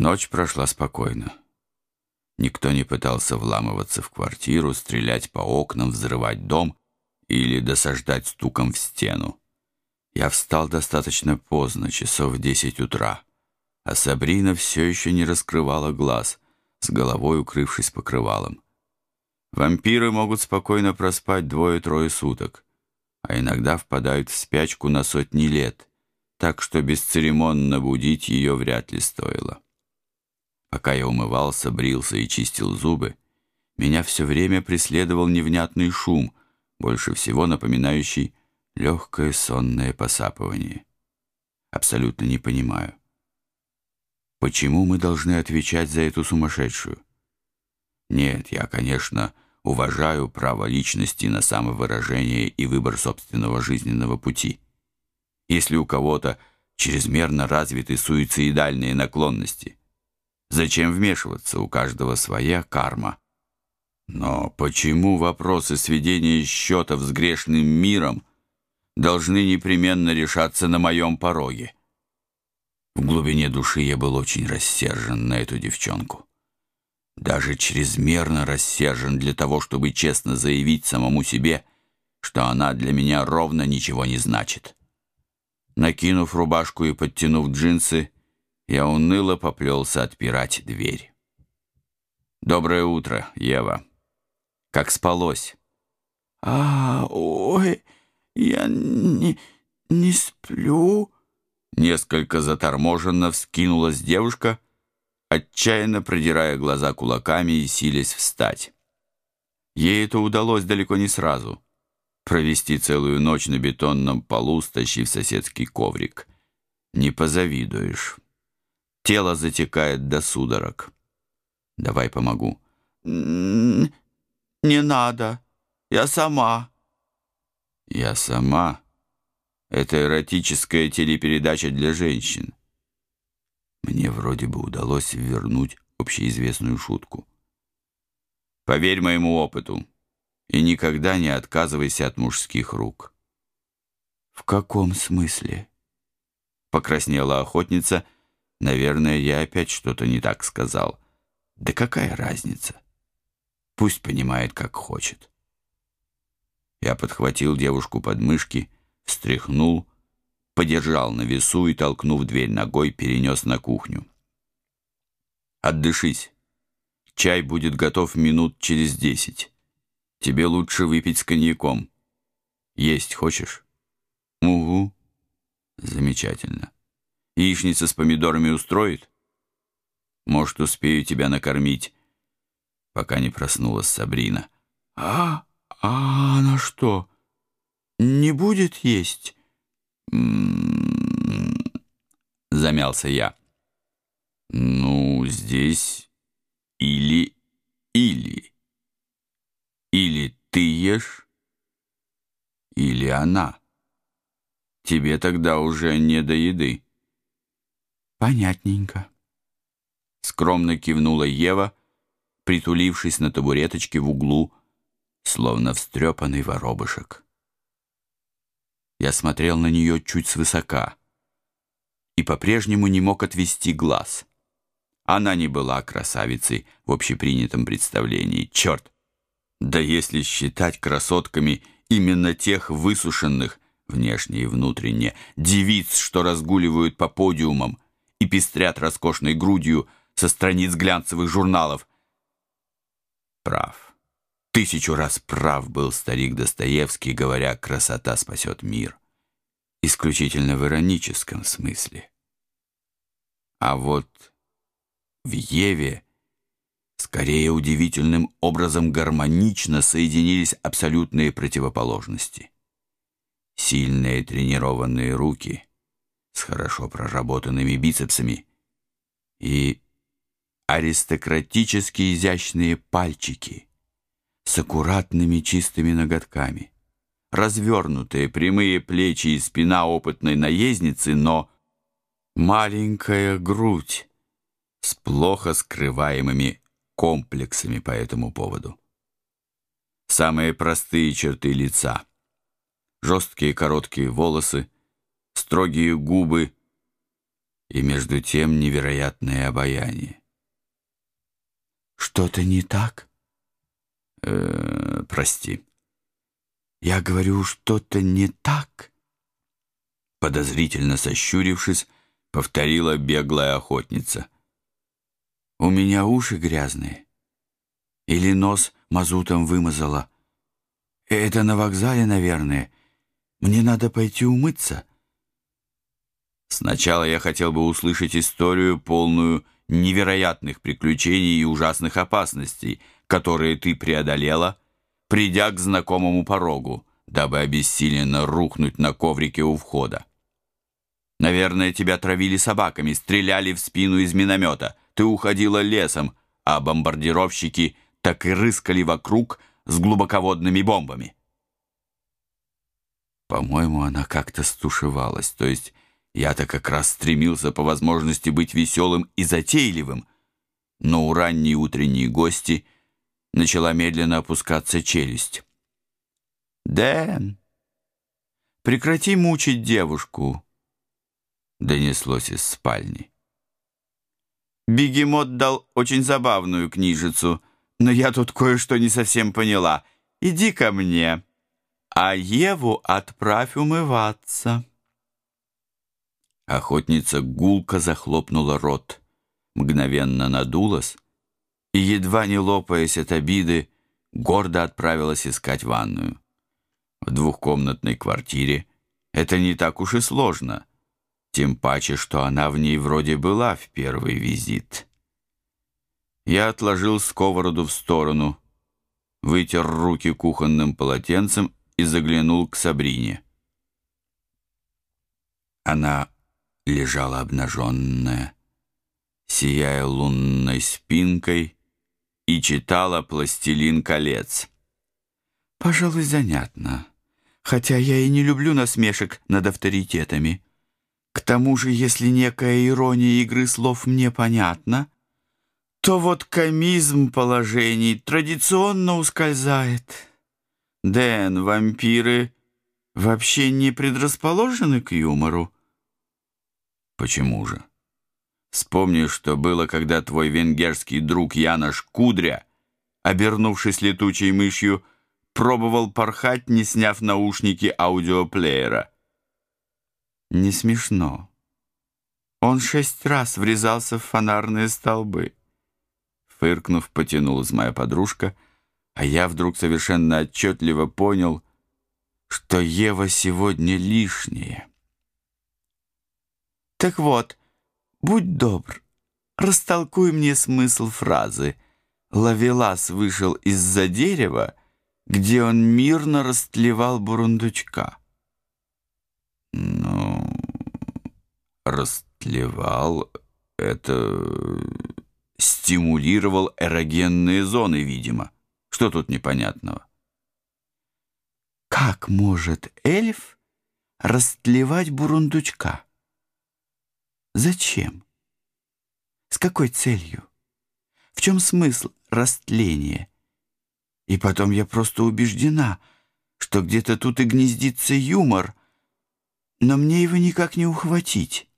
Ночь прошла спокойно. Никто не пытался вламываться в квартиру, стрелять по окнам, взрывать дом или досаждать стуком в стену. Я встал достаточно поздно, часов в десять утра, а Сабрина все еще не раскрывала глаз, с головой укрывшись покрывалом. Вампиры могут спокойно проспать двое-трое суток, а иногда впадают в спячку на сотни лет, так что бесцеремонно будить ее вряд ли стоило. Пока я умывался, брился и чистил зубы, меня все время преследовал невнятный шум, больше всего напоминающий легкое сонное посапывание. Абсолютно не понимаю. Почему мы должны отвечать за эту сумасшедшую? Нет, я, конечно, уважаю право личности на самовыражение и выбор собственного жизненного пути. Если у кого-то чрезмерно развиты суицидальные наклонности, зачем вмешиваться, у каждого своя карма. Но почему вопросы сведения счетов с грешным миром должны непременно решаться на моем пороге? В глубине души я был очень рассержен на эту девчонку даже чрезмерно рассержен для того, чтобы честно заявить самому себе, что она для меня ровно ничего не значит. Накинув рубашку и подтянув джинсы, я уныло поплелся отпирать дверь. «Доброе утро, Ева. Как спалось?» «А, ой, я не, не сплю». Несколько заторможенно вскинулась девушка — отчаянно продирая глаза кулаками и силясь встать. Ей это удалось далеко не сразу. Провести целую ночь на бетонном полу, стащив соседский коврик. Не позавидуешь. Тело затекает до судорог. Давай помогу. «Не надо. Я сама». «Я сама» — это эротическая телепередача для женщин. Мне вроде бы удалось вернуть общеизвестную шутку. Поверь моему опыту и никогда не отказывайся от мужских рук. В каком смысле? Покраснела охотница. Наверное, я опять что-то не так сказал. Да какая разница? Пусть понимает, как хочет. Я подхватил девушку под мышки, встряхнул, подержал на весу и, толкнув дверь ногой, перенес на кухню. «Отдышись. Чай будет готов минут через десять. Тебе лучше выпить с коньяком. Есть хочешь?» «Угу». «Замечательно. Яичница с помидорами устроит?» «Может, успею тебя накормить?» Пока не проснулась Сабрина. «А, а она что, не будет есть?» замялся я. Ну, здесь или-или. Или ты ешь, или она. Тебе тогда уже не до еды. Понятненько. Скромно кивнула Ева, притулившись на табуреточке в углу, словно встрепанный воробышек. Я смотрел на нее чуть свысока и по-прежнему не мог отвести глаз. Она не была красавицей в общепринятом представлении. Черт! Да если считать красотками именно тех высушенных, внешне и внутренне, девиц, что разгуливают по подиумам и пестрят роскошной грудью со страниц глянцевых журналов. Прав. Тысячу раз прав был старик Достоевский, говоря «красота спасет мир». Исключительно в ироническом смысле. А вот в Еве скорее удивительным образом гармонично соединились абсолютные противоположности. Сильные тренированные руки с хорошо проработанными бицепсами и аристократически изящные пальчики — с аккуратными чистыми ноготками. Развернутые прямые плечи и спина опытной наездницы, но маленькая грудь с плохо скрываемыми комплексами по этому поводу. Самые простые черты лица. Жесткие короткие волосы, строгие губы, и между тем невероятное обаяние. Что-то не так? Э -э, прости. Я говорю, что-то не так? Подозрительно сощурившись, повторила беглая охотница. У меня уши грязные. Или нос мазутом вымазала. Это на вокзале, наверное. Мне надо пойти умыться. Сначала я хотел бы услышать историю, полную невероятных приключений и ужасных опасностей, которые ты преодолела, придя к знакомому порогу, дабы обессиленно рухнуть на коврике у входа. Наверное, тебя травили собаками, стреляли в спину из миномета. Ты уходила лесом, а бомбардировщики так и рыскали вокруг с глубоководными бомбами. По-моему, она как-то стушевалась, то есть я-то как раз стремился по возможности быть веселым и затейливым, но у ранней утренней гости начала медленно опускаться челюсть. «Дэн, прекрати мучить девушку», — донеслось из спальни. «Бегемот дал очень забавную книжицу, но я тут кое-что не совсем поняла. Иди ко мне, а Еву отправь умываться». Охотница гулко захлопнула рот, мгновенно надулась и, едва не лопаясь от обиды, гордо отправилась искать ванную. В двухкомнатной квартире это не так уж и сложно, тем паче, что она в ней вроде была в первый визит. Я отложил сковороду в сторону, вытер руки кухонным полотенцем и заглянул к Сабрине. Она лежала обнаженная, сияя лунной спинкой, и читала «Пластилин колец». «Пожалуй, занятно, хотя я и не люблю насмешек над авторитетами. К тому же, если некая ирония игры слов мне понятна, то вот комизм положений традиционно ускользает. Дэн, вампиры вообще не предрасположены к юмору. Почему же? Вспомни, что было, когда твой венгерский друг Янош Кудря, обернувшись летучей мышью, пробовал порхать, не сняв наушники аудиоплеера. Не смешно. Он шесть раз врезался в фонарные столбы. Фыркнув, потянулась моя подружка, а я вдруг совершенно отчетливо понял, что Ева сегодня лишняя. Так вот, будь добр, растолкуй мне смысл фразы. Лавелас вышел из-за дерева, где он мирно растлевал бурундучка. Ну, растлевал — это стимулировал эрогенные зоны, видимо. Что тут непонятного? Как может эльф растлевать бурундучка? Зачем? С какой целью? В чем смысл растления? И потом я просто убеждена, что где-то тут и гнездится юмор, но мне его никак не ухватить.